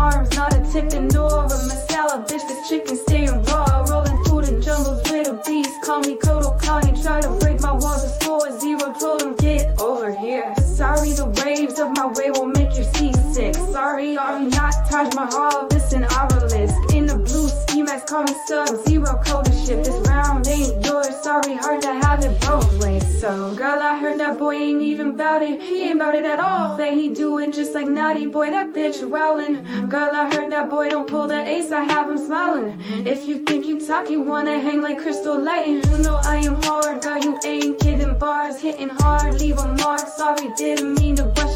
arms, not a tipping door. A masala, bitch, this chicken staying raw. Rolling through the jungles with a beast. Call me Kodo Kanye, try to break my walls before zero. Told him, get over here. Sorry, the waves of my way will make you seasick. Sorry, I'm not Taj Mahal, this an obelisk. In the blue ski mask, call me sub zero code ship. This round ain't yours. Sorry, hard to have it both ways. So, girl, that boy ain't even bout it. He ain't bout it at all. Say he doing just like naughty boy. That bitch rowling. Girl, I heard that boy don't pull the ace. I have him smiling. If you think you talk, you wanna hang like Crystal Lighting. You know I am hard, girl. You ain't kidding. Bars hitting hard, leave a mark. Sorry, didn't mean to rush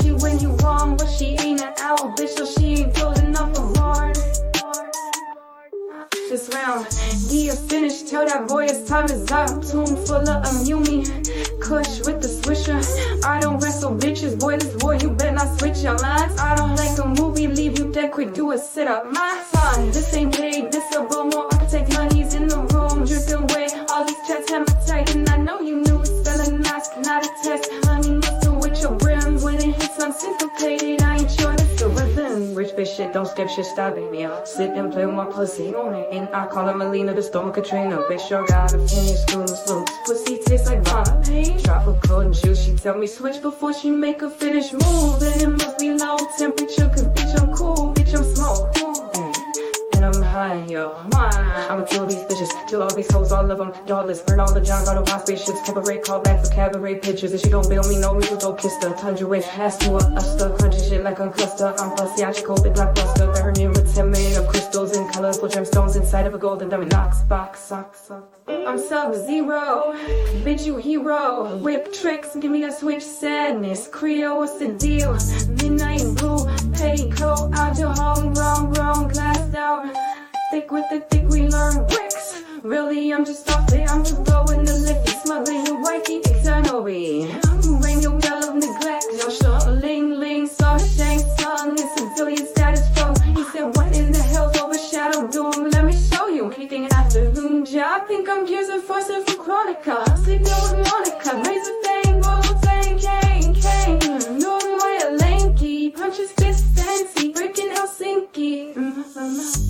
D finished. Tell that boy his time is up. Tomb full of Amumi. Kush with the swisher. I don't wrestle bitches, boy. This boy, you better not switch your lines. I don't like a movie, leave you dead quick. Do a sit up. My son, this ain't big. Shit, don't skip shit, it, me up. Sit and play with my pussy. And I call her Mileena, the storm Katrina. Bitch, sure got a finish, school slopes. Pussy tastes like vomit. Tropical and juice, she tell me switch before she make a finish move. And it must be low temperature, cause bitch, I'm cool, High, yo. I'ma kill these bitches, kill all these hoes, all of them, y'all Burn all the John Auto high spaceships, cabaret call back for cabaret pictures. If she don't bail me, no reason, go kiss her. Tundra with ass to her, uster, crunchy shit like a cluster. I'm fussy, I should cold, big blockbuster. Burning with 10 million of crystals and colorful gemstones inside of a golden diamond Knox box, sock, sock. I'm sub zero, bitch, you hero. Whip tricks, give me that switch sadness. Creole, what's the deal? Midnight thick with the thick we learn bricks. Really, I'm just off there I'm just blowing the lift, smuggling whitey externally. Rain your bell of neglect, no short ling ling, saw shank song, it's civilian status phone. He said, What in the hell's overshadowed doom? Let me show you. He thinking afternoon I think I'm using forces for Kronika. Sleep now with Monica, raise a thing, roll thing, cane, cane. No, my lanky, punches fist fancy, breaking Helsinki. Mm-hmm.